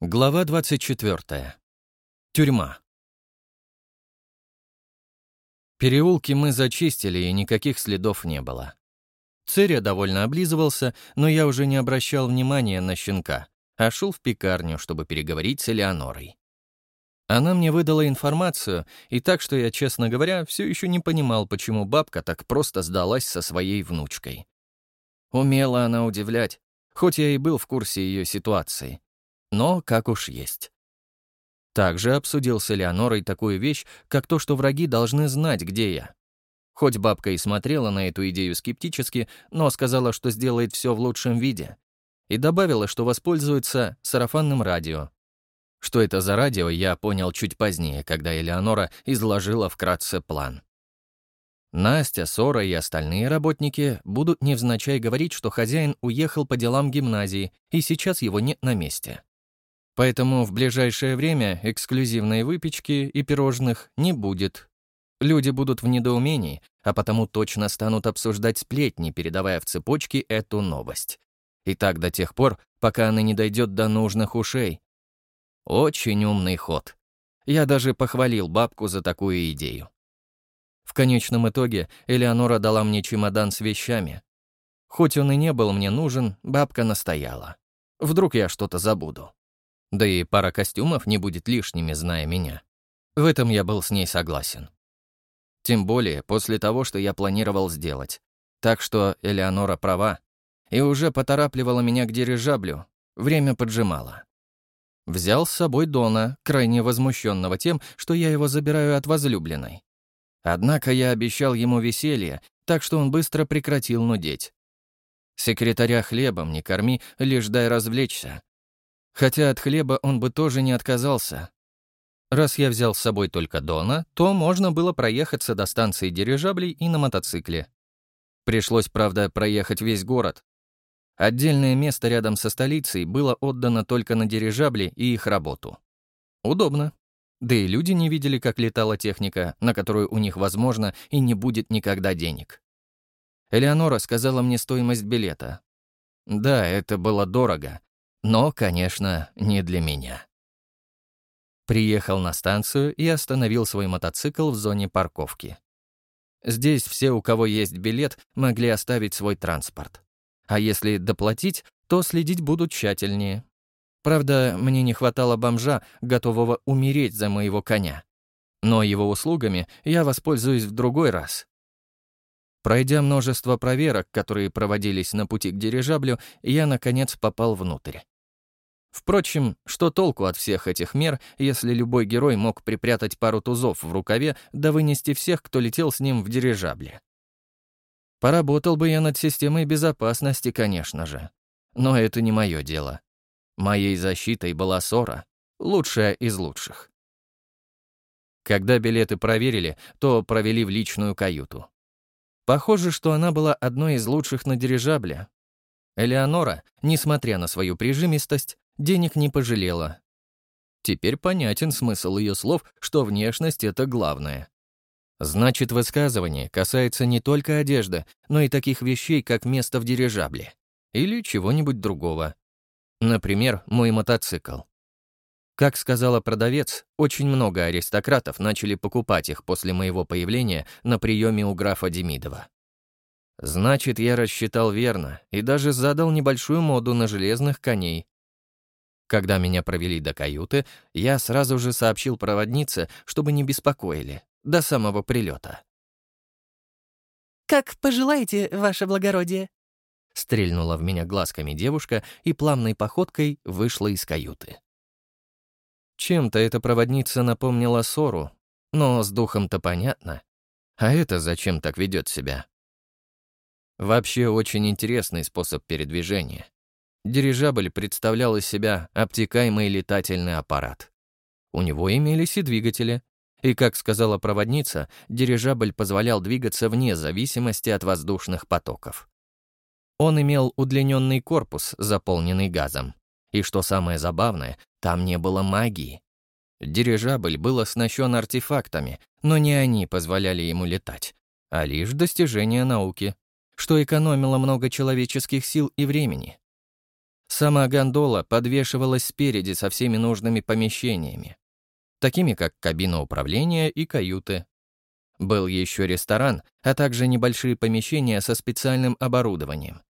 Глава 24. Тюрьма. Переулки мы зачистили, и никаких следов не было. Церя довольно облизывался, но я уже не обращал внимания на щенка, а шел в пекарню, чтобы переговорить с Элеонорой. Она мне выдала информацию, и так что я, честно говоря, все еще не понимал, почему бабка так просто сдалась со своей внучкой. Умела она удивлять, хоть я и был в курсе ее ситуации но как уж есть. Также обсудил с Элеонорой такую вещь, как то, что враги должны знать, где я. Хоть бабка и смотрела на эту идею скептически, но сказала, что сделает все в лучшем виде. И добавила, что воспользуется сарафанным радио. Что это за радио, я понял чуть позднее, когда Элеонора изложила вкратце план. Настя, Сора и остальные работники будут невзначай говорить, что хозяин уехал по делам гимназии, и сейчас его нет на месте. Поэтому в ближайшее время эксклюзивной выпечки и пирожных не будет. Люди будут в недоумении, а потому точно станут обсуждать сплетни, передавая в цепочке эту новость. И так до тех пор, пока она не дойдет до нужных ушей. Очень умный ход. Я даже похвалил бабку за такую идею. В конечном итоге Элеонора дала мне чемодан с вещами. Хоть он и не был мне нужен, бабка настояла. Вдруг я что-то забуду. Да и пара костюмов не будет лишними, зная меня. В этом я был с ней согласен. Тем более после того, что я планировал сделать. Так что Элеонора права и уже поторапливала меня к дирижаблю. Время поджимало. Взял с собой Дона, крайне возмущенного тем, что я его забираю от возлюбленной. Однако я обещал ему веселье, так что он быстро прекратил нудеть. Секретаря хлебом не корми, лишь дай развлечься. Хотя от хлеба он бы тоже не отказался. Раз я взял с собой только Дона, то можно было проехаться до станции дирижаблей и на мотоцикле. Пришлось, правда, проехать весь город. Отдельное место рядом со столицей было отдано только на дирижабли и их работу. Удобно. Да и люди не видели, как летала техника, на которую у них, возможно, и не будет никогда денег. Элеонора сказала мне стоимость билета. Да, это было дорого, но, конечно, не для меня. Приехал на станцию и остановил свой мотоцикл в зоне парковки. Здесь все, у кого есть билет, могли оставить свой транспорт. А если доплатить, то следить будут тщательнее. Правда, мне не хватало бомжа, готового умереть за моего коня. Но его услугами я воспользуюсь в другой раз. Пройдя множество проверок, которые проводились на пути к дирижаблю, я, наконец, попал внутрь. Впрочем, что толку от всех этих мер, если любой герой мог припрятать пару тузов в рукаве да вынести всех, кто летел с ним в дирижабле? Поработал бы я над системой безопасности, конечно же. Но это не мое дело. Моей защитой была Сора, лучшая из лучших. Когда билеты проверили, то провели в личную каюту. Похоже, что она была одной из лучших на дирижабле. Элеонора, несмотря на свою прижимистость, денег не пожалела. Теперь понятен смысл ее слов, что внешность — это главное. Значит, высказывание касается не только одежды, но и таких вещей, как место в дирижабле. Или чего-нибудь другого. Например, мой мотоцикл. Как сказала продавец, очень много аристократов начали покупать их после моего появления на приеме у графа Демидова. Значит, я рассчитал верно и даже задал небольшую моду на железных коней, когда меня провели до каюты, я сразу же сообщил проводнице, чтобы не беспокоили, до самого прилета. «Как пожелаете, ваше благородие», — стрельнула в меня глазками девушка и плавной походкой вышла из каюты. Чем-то эта проводница напомнила ссору, но с духом-то понятно. А это зачем так ведет себя? Вообще очень интересный способ передвижения. Дирижабль представлял из себя обтекаемый летательный аппарат. У него имелись и двигатели. И, как сказала проводница, дирижабль позволял двигаться вне зависимости от воздушных потоков. Он имел удлиненный корпус, заполненный газом. И что самое забавное, там не было магии. Дирижабль был оснащен артефактами, но не они позволяли ему летать, а лишь достижения науки, что экономило много человеческих сил и времени. Сама гондола подвешивалась спереди со всеми нужными помещениями, такими как кабина управления и каюты. Был еще ресторан, а также небольшие помещения со специальным оборудованием.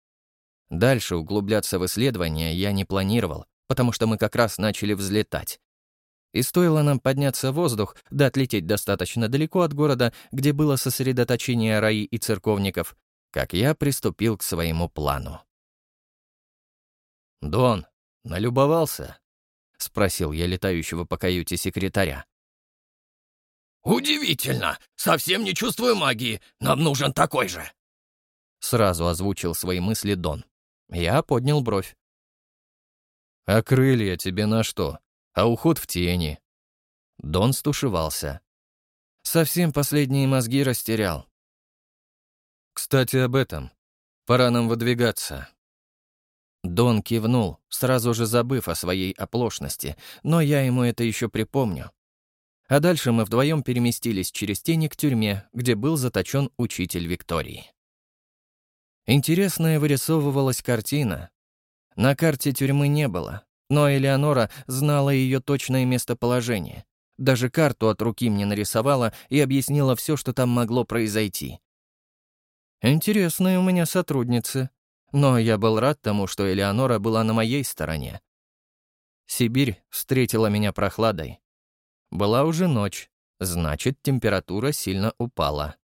Дальше углубляться в исследования я не планировал, потому что мы как раз начали взлетать. И стоило нам подняться в воздух, да отлететь достаточно далеко от города, где было сосредоточение раи и церковников, как я приступил к своему плану. «Дон, налюбовался?» — спросил я летающего по каюте секретаря. «Удивительно! Совсем не чувствую магии. Нам нужен такой же!» Сразу озвучил свои мысли Дон. Я поднял бровь. «А крылья тебе на что? А уход в тени?» Дон стушевался. Совсем последние мозги растерял. «Кстати, об этом. Пора нам выдвигаться». Дон кивнул, сразу же забыв о своей оплошности, но я ему это еще припомню. А дальше мы вдвоем переместились через тени к тюрьме, где был заточен учитель Виктории. Интересная вырисовывалась картина. На карте тюрьмы не было, но Элеонора знала ее точное местоположение. Даже карту от руки мне нарисовала и объяснила все, что там могло произойти. Интересные у меня сотрудницы, но я был рад тому, что Элеонора была на моей стороне. Сибирь встретила меня прохладой. Была уже ночь, значит, температура сильно упала.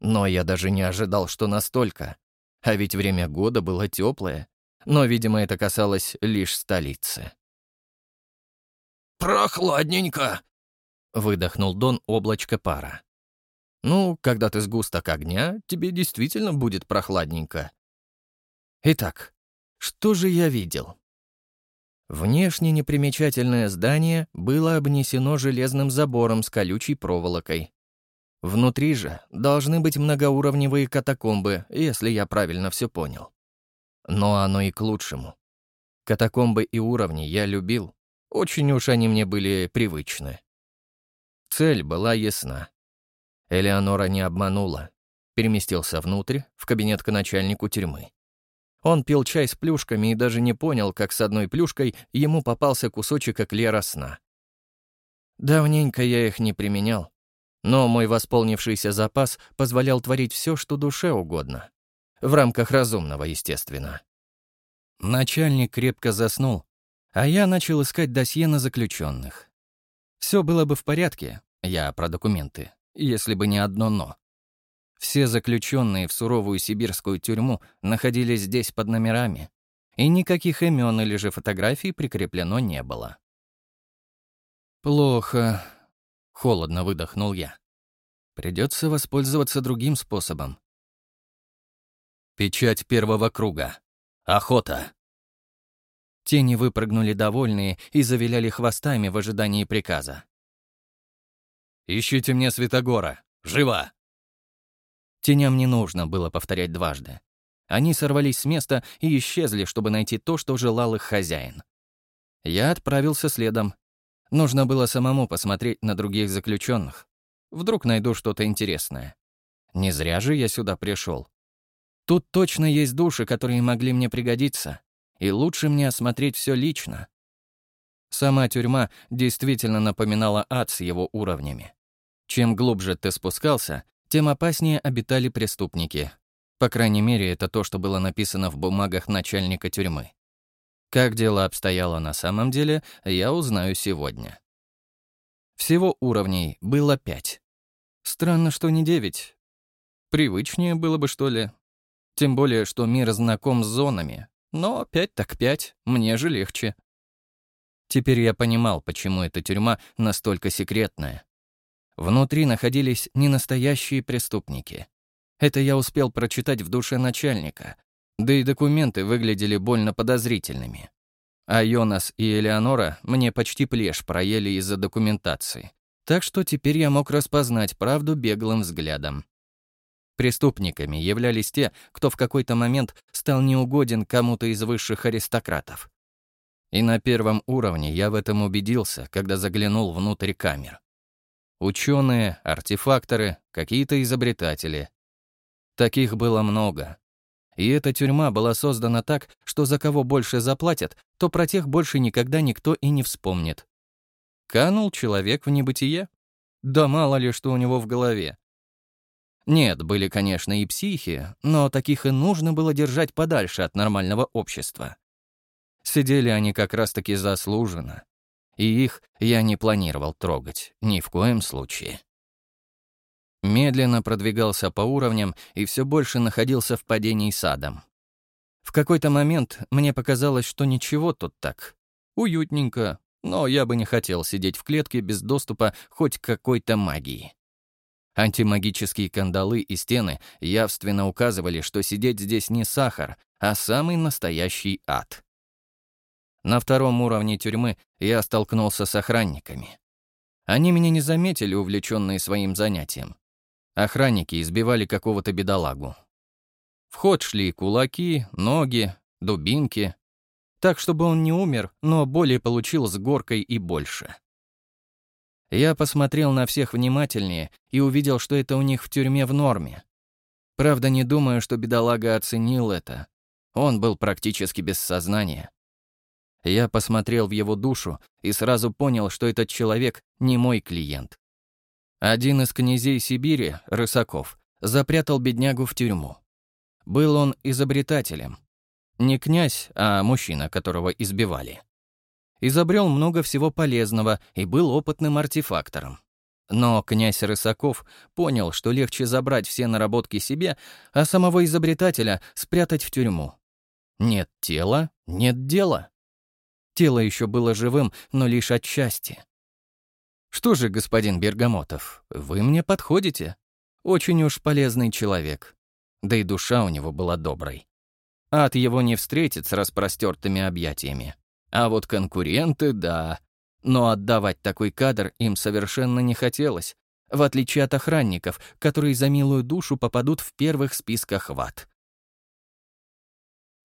Но я даже не ожидал, что настолько. А ведь время года было теплое. Но, видимо, это касалось лишь столицы. «Прохладненько!» — выдохнул Дон облачко пара. «Ну, когда ты сгусток огня, тебе действительно будет прохладненько». Итак, что же я видел? Внешне непримечательное здание было обнесено железным забором с колючей проволокой. Внутри же должны быть многоуровневые катакомбы, если я правильно все понял. Но оно и к лучшему. Катакомбы и уровни я любил. Очень уж они мне были привычны. Цель была ясна. Элеонора не обманула. Переместился внутрь, в кабинет к начальнику тюрьмы. Он пил чай с плюшками и даже не понял, как с одной плюшкой ему попался кусочек эклера сна. Давненько я их не применял, но мой восполнившийся запас позволял творить все, что душе угодно. В рамках разумного, естественно. Начальник крепко заснул, а я начал искать досье на заключенных. Все было бы в порядке, я про документы, если бы не одно «но». Все заключенные в суровую сибирскую тюрьму находились здесь под номерами, и никаких имен или же фотографий прикреплено не было. «Плохо», Холодно выдохнул я. Придется воспользоваться другим способом. Печать первого круга. Охота. Тени выпрыгнули довольные и завиляли хвостами в ожидании приказа. «Ищите мне Святогора! Живо!» Теням не нужно было повторять дважды. Они сорвались с места и исчезли, чтобы найти то, что желал их хозяин. Я отправился следом, Нужно было самому посмотреть на других заключенных. Вдруг найду что-то интересное. Не зря же я сюда пришел. Тут точно есть души, которые могли мне пригодиться, и лучше мне осмотреть все лично. Сама тюрьма действительно напоминала ад с его уровнями. Чем глубже ты спускался, тем опаснее обитали преступники. По крайней мере, это то, что было написано в бумагах начальника тюрьмы. Как дело обстояло на самом деле, я узнаю сегодня. Всего уровней было пять. Странно, что не девять. Привычнее было бы, что ли. Тем более, что мир знаком с зонами. Но пять так пять, мне же легче. Теперь я понимал, почему эта тюрьма настолько секретная. Внутри находились не настоящие преступники. Это я успел прочитать в душе начальника, да и документы выглядели больно подозрительными. А Йонас и Элеонора мне почти плешь проели из-за документации. Так что теперь я мог распознать правду беглым взглядом. Преступниками являлись те, кто в какой-то момент стал неугоден кому-то из высших аристократов. И на первом уровне я в этом убедился, когда заглянул внутрь камер. Ученые, артефакторы, какие-то изобретатели. Таких было много, И эта тюрьма была создана так, что за кого больше заплатят, то про тех больше никогда никто и не вспомнит. Канул человек в небытие? Да мало ли, что у него в голове. Нет, были, конечно, и психи, но таких и нужно было держать подальше от нормального общества. Сидели они как раз-таки заслуженно. И их я не планировал трогать, ни в коем случае. Медленно продвигался по уровням и все больше находился в падении садом. В какой-то момент мне показалось, что ничего тут так. Уютненько, но я бы не хотел сидеть в клетке без доступа хоть к какой-то магии. Антимагические кандалы и стены явственно указывали, что сидеть здесь не сахар, а самый настоящий ад. На втором уровне тюрьмы я столкнулся с охранниками. Они меня не заметили, увлеченные своим занятием. Охранники избивали какого-то бедолагу. В ход шли кулаки, ноги, дубинки. Так, чтобы он не умер, но боли получил с горкой и больше. Я посмотрел на всех внимательнее и увидел, что это у них в тюрьме в норме. Правда, не думаю, что бедолага оценил это. Он был практически без сознания. Я посмотрел в его душу и сразу понял, что этот человек не мой клиент. Один из князей Сибири, Рысаков, запрятал беднягу в тюрьму. Был он изобретателем. Не князь, а мужчина, которого избивали. Изобрел много всего полезного и был опытным артефактором. Но князь Рысаков понял, что легче забрать все наработки себе, а самого изобретателя спрятать в тюрьму. Нет тела — нет дела. Тело еще было живым, но лишь отчасти. Что же, господин Бергамотов, вы мне подходите. Очень уж полезный человек. Да и душа у него была доброй. Ад его не встретит с распростертыми объятиями. А вот конкуренты — да. Но отдавать такой кадр им совершенно не хотелось, в отличие от охранников, которые за милую душу попадут в первых списках в ад.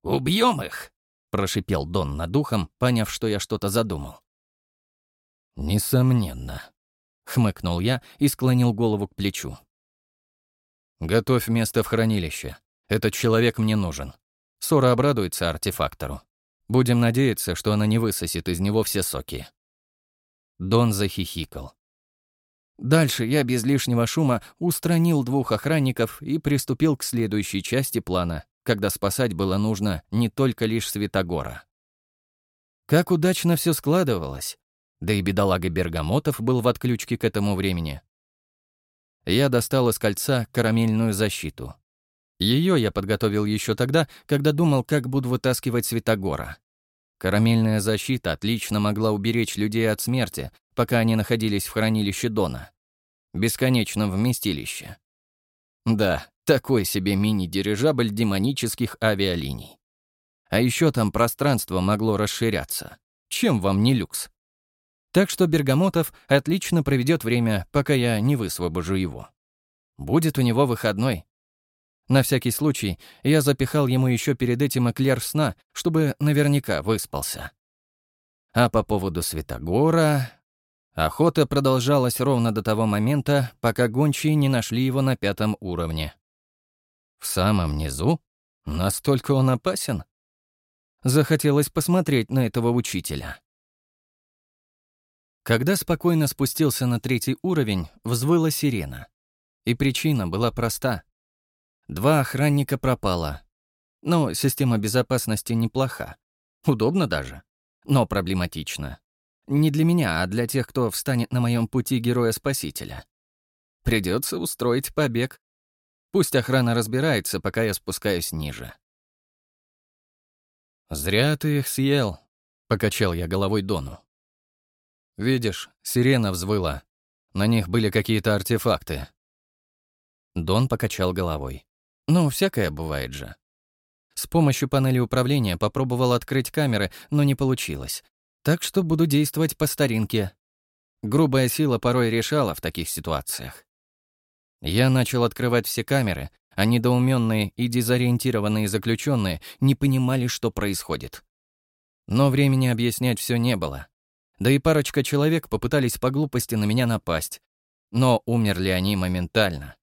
«Убьем их!» — прошипел Дон над духом, поняв, что я что-то задумал. «Несомненно», — хмыкнул я и склонил голову к плечу. «Готовь место в хранилище. Этот человек мне нужен. Сора обрадуется артефактору. Будем надеяться, что она не высосет из него все соки». Дон захихикал. Дальше я без лишнего шума устранил двух охранников и приступил к следующей части плана, когда спасать было нужно не только лишь Святогора. Как удачно все складывалось. Да и бедолага Бергамотов был в отключке к этому времени. Я достал из кольца карамельную защиту. Ее я подготовил еще тогда, когда думал, как буду вытаскивать Святогора. Карамельная защита отлично могла уберечь людей от смерти, пока они находились в хранилище Дона. Бесконечном вместилище. Да, такой себе мини-дирижабль демонических авиалиний. А еще там пространство могло расширяться. Чем вам не люкс? Так что Бергамотов отлично проведет время, пока я не высвобожу его. Будет у него выходной. На всякий случай я запихал ему еще перед этим эклер сна, чтобы наверняка выспался. А по поводу Светогора... Охота продолжалась ровно до того момента, пока гончие не нашли его на пятом уровне. В самом низу? Настолько он опасен? Захотелось посмотреть на этого учителя. Когда спокойно спустился на третий уровень, взвыла сирена. И причина была проста. Два охранника пропало. Но система безопасности неплоха. Удобно даже. Но проблематично. Не для меня, а для тех, кто встанет на моем пути героя-спасителя. Придется устроить побег. Пусть охрана разбирается, пока я спускаюсь ниже. «Зря ты их съел», — покачал я головой Дону. «Видишь, сирена взвыла. На них были какие-то артефакты». Дон покачал головой. «Ну, всякое бывает же». С помощью панели управления попробовал открыть камеры, но не получилось. Так что буду действовать по старинке. Грубая сила порой решала в таких ситуациях. Я начал открывать все камеры, а недоуменные и дезориентированные заключенные не понимали, что происходит. Но времени объяснять все не было. Да и парочка человек попытались по глупости на меня напасть. Но умерли они моментально.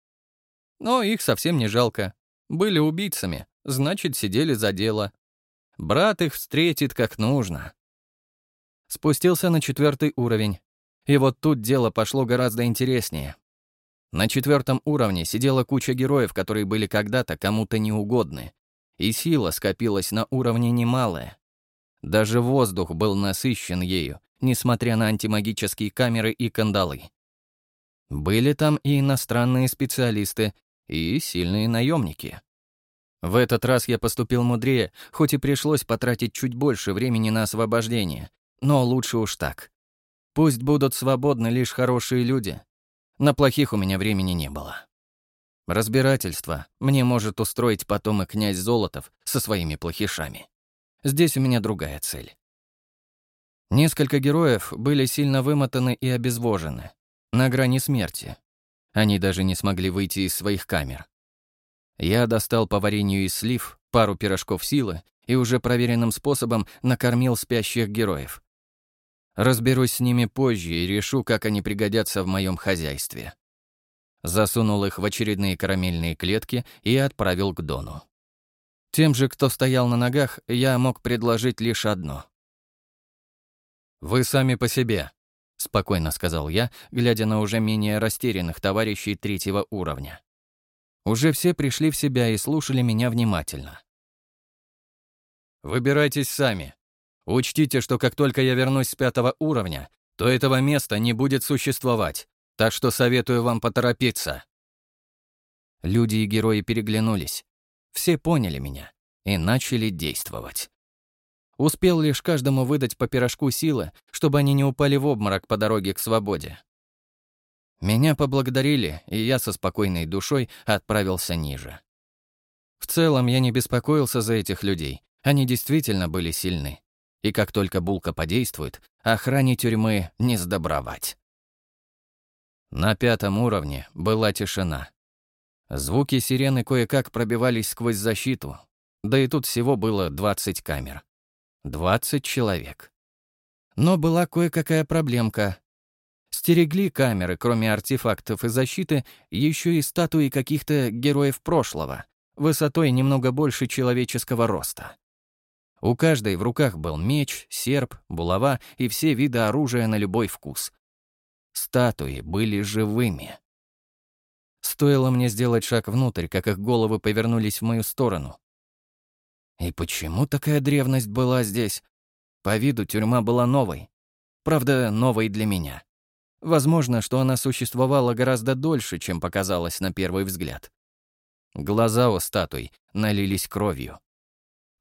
Но их совсем не жалко. Были убийцами, значит, сидели за дело. Брат их встретит как нужно. Спустился на четвертый уровень. И вот тут дело пошло гораздо интереснее. На четвертом уровне сидела куча героев, которые были когда-то кому-то неугодны. И сила скопилась на уровне немалая. Даже воздух был насыщен ею, несмотря на антимагические камеры и кандалы. Были там и иностранные специалисты, и сильные наемники. В этот раз я поступил мудрее, хоть и пришлось потратить чуть больше времени на освобождение, но лучше уж так. Пусть будут свободны лишь хорошие люди. На плохих у меня времени не было. Разбирательство мне может устроить потом и князь Золотов со своими плохишами. Здесь у меня другая цель. Несколько героев были сильно вымотаны и обезвожены, на грани смерти. Они даже не смогли выйти из своих камер. Я достал по варенью из слив пару пирожков силы и уже проверенным способом накормил спящих героев. Разберусь с ними позже и решу, как они пригодятся в моем хозяйстве. Засунул их в очередные карамельные клетки и отправил к Дону. Тем же, кто стоял на ногах, я мог предложить лишь одно. «Вы сами по себе», — спокойно сказал я, глядя на уже менее растерянных товарищей третьего уровня. Уже все пришли в себя и слушали меня внимательно. «Выбирайтесь сами. Учтите, что как только я вернусь с пятого уровня, то этого места не будет существовать, так что советую вам поторопиться». Люди и герои переглянулись. Все поняли меня и начали действовать. Успел лишь каждому выдать по пирожку силы, чтобы они не упали в обморок по дороге к свободе. Меня поблагодарили, и я со спокойной душой отправился ниже. В целом, я не беспокоился за этих людей. Они действительно были сильны. И как только булка подействует, охране тюрьмы не сдобровать. На пятом уровне была тишина. Звуки сирены кое-как пробивались сквозь защиту. Да и тут всего было 20 камер. 20 человек. Но была кое-какая проблемка. Стерегли камеры, кроме артефактов и защиты, еще и статуи каких-то героев прошлого, высотой немного больше человеческого роста. У каждой в руках был меч, серп, булава и все виды оружия на любой вкус. Статуи были живыми. Стоило мне сделать шаг внутрь, как их головы повернулись в мою сторону. И почему такая древность была здесь? По виду тюрьма была новой. Правда, новой для меня. Возможно, что она существовала гораздо дольше, чем показалось на первый взгляд. Глаза у статуй налились кровью.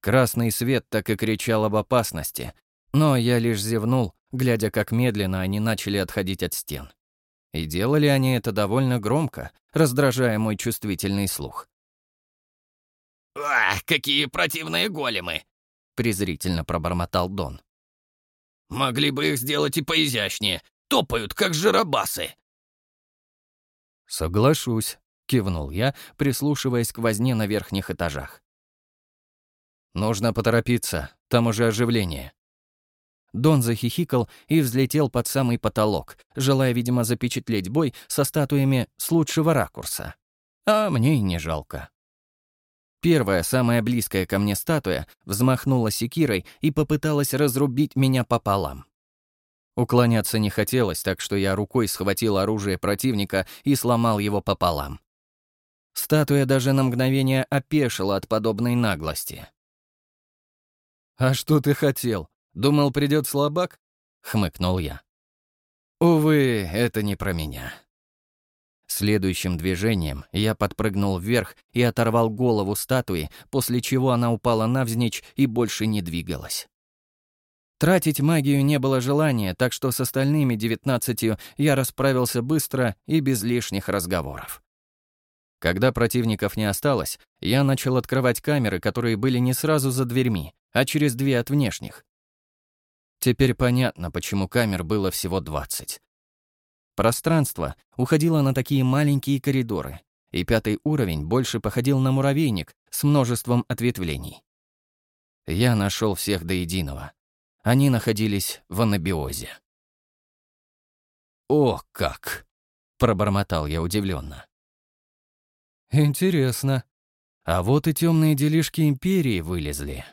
Красный свет так и кричал об опасности, но я лишь зевнул, глядя, как медленно они начали отходить от стен. И делали они это довольно громко, раздражая мой чувствительный слух. «Ах, какие противные големы!» — презрительно пробормотал Дон. «Могли бы их сделать и поизящнее. Топают, как жиробасы!» «Соглашусь», — кивнул я, прислушиваясь к возне на верхних этажах. «Нужно поторопиться, там уже оживление». Дон захихикал и взлетел под самый потолок, желая, видимо, запечатлеть бой со статуями с лучшего ракурса. А мне и не жалко. Первая, самая близкая ко мне статуя, взмахнула секирой и попыталась разрубить меня пополам. Уклоняться не хотелось, так что я рукой схватил оружие противника и сломал его пополам. Статуя даже на мгновение опешила от подобной наглости. «А что ты хотел? Думал, придет слабак?» — хмыкнул я. «Увы, это не про меня». Следующим движением я подпрыгнул вверх и оторвал голову статуи, после чего она упала навзничь и больше не двигалась. Тратить магию не было желания, так что с остальными девятнадцатью я расправился быстро и без лишних разговоров. Когда противников не осталось, я начал открывать камеры, которые были не сразу за дверьми, а через две от внешних. Теперь понятно, почему камер было всего двадцать. Пространство уходило на такие маленькие коридоры, и пятый уровень больше походил на муравейник с множеством ответвлений. Я нашел всех до единого. Они находились в анабиозе. «О, как!» — пробормотал я удивленно. «Интересно. А вот и темные делишки империи вылезли.